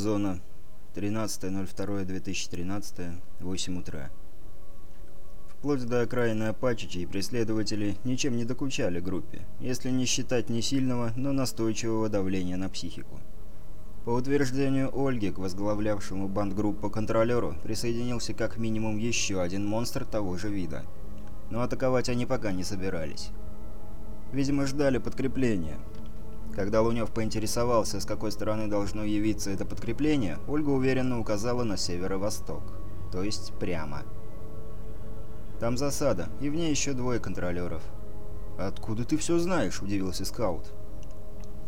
Зона 13.02.2013, 8 утра. Вплоть до окраины Апачичей преследователи ничем не докучали группе, если не считать не сильного, но настойчивого давления на психику. По утверждению Ольги, к возглавлявшему бандгруппу контролеру присоединился как минимум еще один монстр того же вида. Но атаковать они пока не собирались. Видимо, ждали подкрепления. Когда Лунев поинтересовался, с какой стороны должно явиться это подкрепление, Ольга уверенно указала на северо-восток, то есть прямо. «Там засада, и в ней еще двое контролеров». «Откуда ты все знаешь?» – удивился скаут.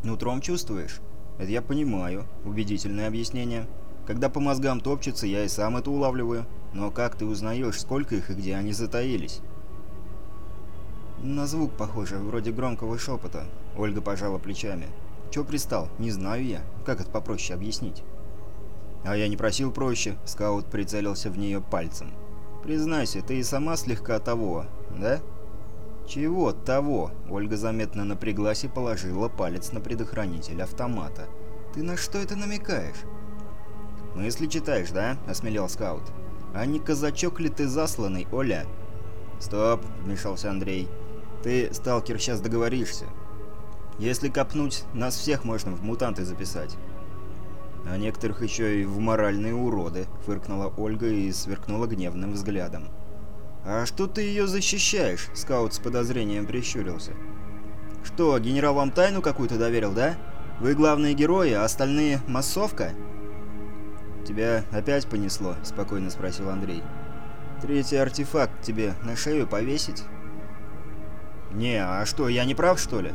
«Нутром чувствуешь?» «Это я понимаю. Убедительное объяснение. Когда по мозгам топчется, я и сам это улавливаю. Но как ты узнаешь, сколько их и где они затаились?» На звук похоже, вроде громкого шепота. Ольга пожала плечами. Чё пристал? Не знаю я. Как это попроще объяснить? А я не просил проще. Скаут прицелился в нее пальцем. Признайся, ты и сама слегка того, да? Чего того? Ольга заметно напряглась и положила палец на предохранитель автомата. Ты на что это намекаешь? Ну, «Мысли читаешь, да?» – осмелел скаут. «А не казачок ли ты засланный, Оля?» «Стоп!» – вмешался Андрей. Ты, сталкер, сейчас договоришься. Если копнуть, нас всех можно в мутанты записать. А некоторых еще и в моральные уроды, фыркнула Ольга и сверкнула гневным взглядом. «А что ты ее защищаешь?» — скаут с подозрением прищурился. «Что, генерал вам тайну какую-то доверил, да? Вы главные герои, а остальные — массовка?» «Тебя опять понесло?» — спокойно спросил Андрей. «Третий артефакт тебе на шею повесить?» «Не, а что, я не прав, что ли?»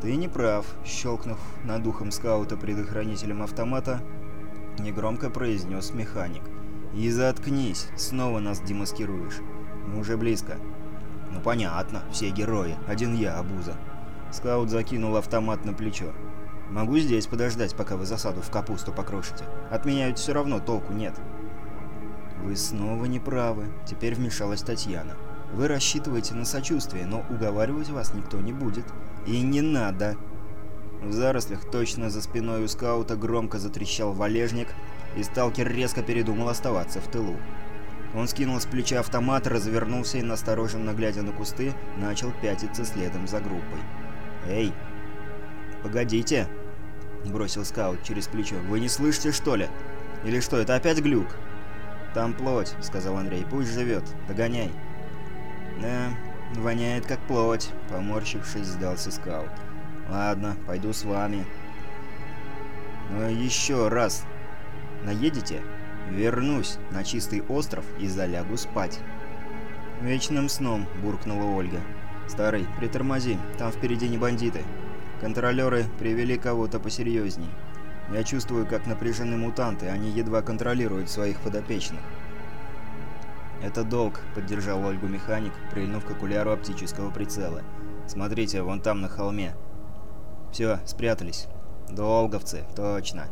«Ты не прав», — щелкнув над ухом скаута предохранителем автомата, негромко произнес механик. «И заткнись, снова нас демаскируешь. Мы уже близко». «Ну понятно, все герои, один я, абуза. Скаут закинул автомат на плечо. «Могу здесь подождать, пока вы засаду в капусту покрошите. От меня ведь все равно толку нет». «Вы снова не правы», — теперь вмешалась Татьяна. Вы рассчитываете на сочувствие, но уговаривать вас никто не будет. И не надо. В зарослях точно за спиной у скаута громко затрещал валежник, и сталкер резко передумал оставаться в тылу. Он скинул с плеча автомат, развернулся и, настороженно глядя на кусты, начал пятиться следом за группой. «Эй! Погодите!» — бросил скаут через плечо. «Вы не слышите, что ли? Или что, это опять глюк?» «Там плоть», — сказал Андрей. «Пусть живет. Догоняй». «Да, воняет как плоть», — поморщившись, сдался скаут. «Ладно, пойду с вами». Ну «Но еще раз наедете?» «Вернусь на чистый остров и залягу спать». «Вечным сном», — буркнула Ольга. «Старый, притормози, там впереди не бандиты. Контролеры привели кого-то посерьезней. Я чувствую, как напряжены мутанты, они едва контролируют своих подопечных». «Это долг», — поддержал Ольгу механик, прильнув к окуляру оптического прицела. «Смотрите, вон там на холме». «Все, спрятались». «Долговцы, точно.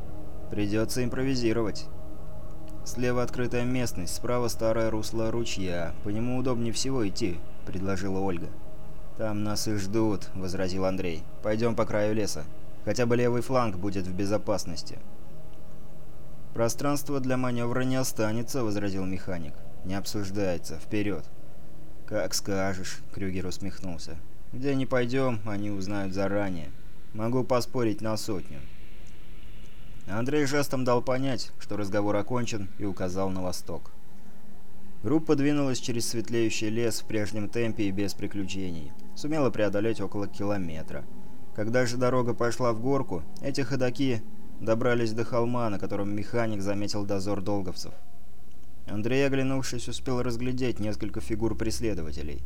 Придется импровизировать». «Слева открытая местность, справа старое русло ручья. По нему удобнее всего идти», — предложила Ольга. «Там нас и ждут», — возразил Андрей. «Пойдем по краю леса. Хотя бы левый фланг будет в безопасности». «Пространство для маневра не останется», — возразил механик. Не обсуждается. Вперед!» «Как скажешь», — Крюгер усмехнулся. «Где не пойдем, они узнают заранее. Могу поспорить на сотню». Андрей жестом дал понять, что разговор окончен, и указал на восток. Группа двинулась через светлеющий лес в прежнем темпе и без приключений. Сумела преодолеть около километра. Когда же дорога пошла в горку, эти ходаки добрались до холма, на котором механик заметил дозор долговцев. Андрей, оглянувшись, успел разглядеть несколько фигур преследователей.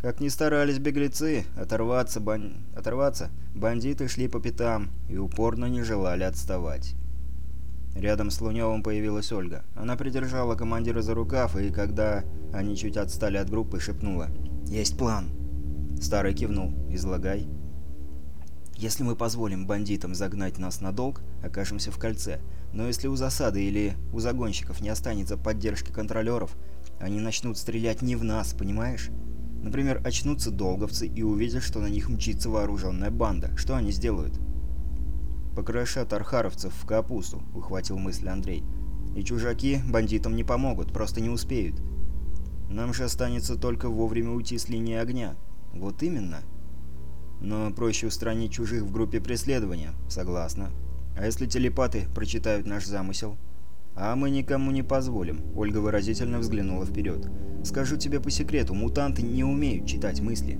Как ни старались беглецы, оторваться, бан... оторваться бандиты шли по пятам и упорно не желали отставать. Рядом с Луневым появилась Ольга. Она придержала командира за рукав, и когда они чуть отстали от группы, шепнула. «Есть план!» Старый кивнул. «Излагай». Если мы позволим бандитам загнать нас на долг, окажемся в кольце. Но если у засады или у загонщиков не останется поддержки контролеров, они начнут стрелять не в нас, понимаешь? Например, очнутся долговцы и увидят, что на них мчится вооруженная банда. Что они сделают? «Покрошат архаровцев в капусту», — выхватил мысль Андрей. «И чужаки бандитам не помогут, просто не успеют. Нам же останется только вовремя уйти с линии огня». «Вот именно», но проще устранить чужих в группе преследования. Согласна. А если телепаты прочитают наш замысел? А мы никому не позволим. Ольга выразительно взглянула вперед. Скажу тебе по секрету, мутанты не умеют читать мысли.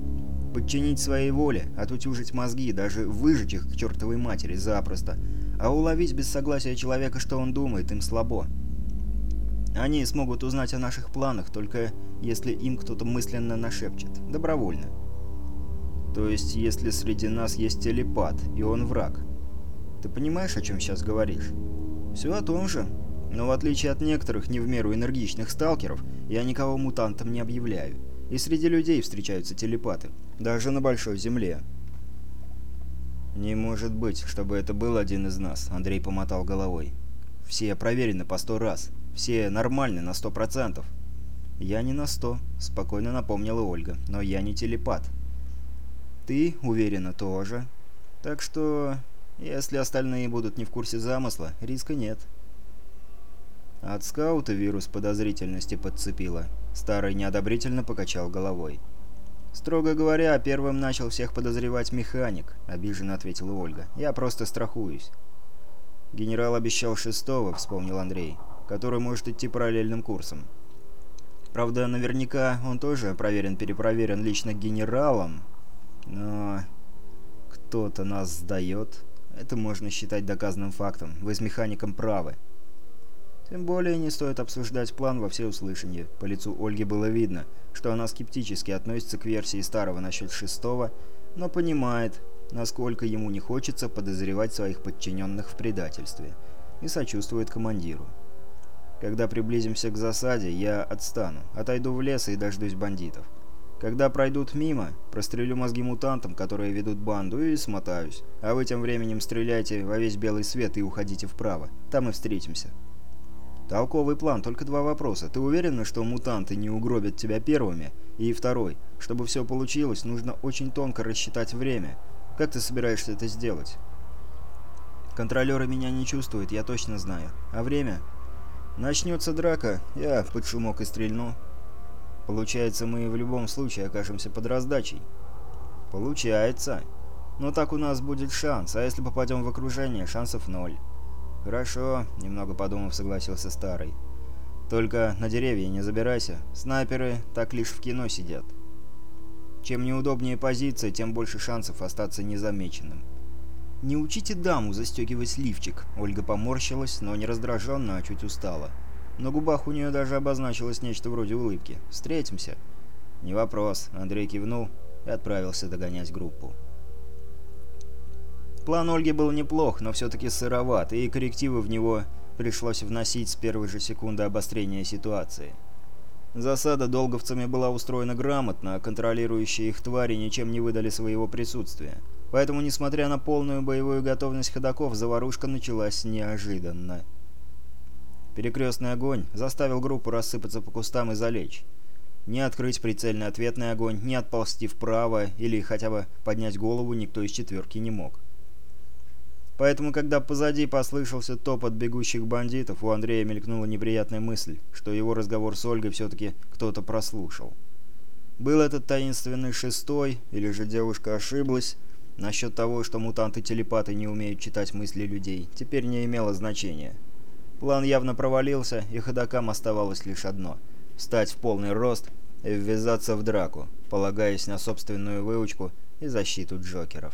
Подчинить своей воле, отутюжить мозги, даже выжечь их к чертовой матери запросто. А уловить без согласия человека, что он думает, им слабо. Они смогут узнать о наших планах, только если им кто-то мысленно нашепчет. Добровольно. То есть, если среди нас есть телепат, и он враг. Ты понимаешь, о чем сейчас говоришь? Все о том же. Но в отличие от некоторых не в меру энергичных сталкеров, я никого мутантом не объявляю. И среди людей встречаются телепаты. Даже на Большой Земле. «Не может быть, чтобы это был один из нас», — Андрей помотал головой. «Все проверены по сто раз. Все нормальны на сто процентов». «Я не на сто», — спокойно напомнила Ольга. «Но я не телепат». Ты уверена тоже. Так что, если остальные будут не в курсе замысла, риска нет. От скаута вирус подозрительности подцепила. Старый неодобрительно покачал головой. «Строго говоря, первым начал всех подозревать механик», — обиженно ответила Ольга. «Я просто страхуюсь». «Генерал обещал шестого», — вспомнил Андрей, «который может идти параллельным курсом». «Правда, наверняка он тоже проверен-перепроверен лично генералом, но кто-то нас сдает. Это можно считать доказанным фактом. Вы с механиком правы. Тем более не стоит обсуждать план во всеуслышание. По лицу Ольги было видно, что она скептически относится к версии старого насчет шестого, но понимает, насколько ему не хочется подозревать своих подчиненных в предательстве, и сочувствует командиру. Когда приблизимся к засаде, я отстану, отойду в лес и дождусь бандитов. Когда пройдут мимо, прострелю мозги мутантам, которые ведут банду, и смотаюсь. А вы тем временем стреляйте во весь белый свет и уходите вправо. Там и встретимся. Толковый план, только два вопроса. Ты уверена, что мутанты не угробят тебя первыми? И второй, чтобы все получилось, нужно очень тонко рассчитать время. Как ты собираешься это сделать? Контролеры меня не чувствуют, я точно знаю. А время? Начнется драка, я под шумок и стрельну. Получается, мы в любом случае окажемся под раздачей. Получается. Но так у нас будет шанс, а если попадем в окружение, шансов ноль. Хорошо, немного подумав, согласился Старый. Только на деревья не забирайся. Снайперы так лишь в кино сидят. Чем неудобнее позиция, тем больше шансов остаться незамеченным. «Не учите даму застегивать лифчик», — Ольга поморщилась, но не раздраженно, а чуть устала. На губах у нее даже обозначилось нечто вроде улыбки. «Встретимся?» «Не вопрос», — Андрей кивнул и отправился догонять группу. План Ольги был неплох, но все-таки сыроват, и коррективы в него пришлось вносить с первой же секунды обострения ситуации. Засада долговцами была устроена грамотно, а контролирующие их твари ничем не выдали своего присутствия. Поэтому, несмотря на полную боевую готовность ходоков, заварушка началась неожиданно. Перекрестный огонь заставил группу рассыпаться по кустам и залечь. Не открыть прицельный ответный огонь, не отползти вправо или хотя бы поднять голову никто из четверки не мог. Поэтому, когда позади послышался топот бегущих бандитов, у Андрея мелькнула неприятная мысль, что его разговор с Ольгой все-таки кто-то прослушал. Был этот таинственный шестой, или же девушка ошиблась, насчет того, что мутанты-телепаты не умеют читать мысли людей, теперь не имело значения. План явно провалился, и ходокам оставалось лишь одно – встать в полный рост и ввязаться в драку, полагаясь на собственную выучку и защиту Джокеров.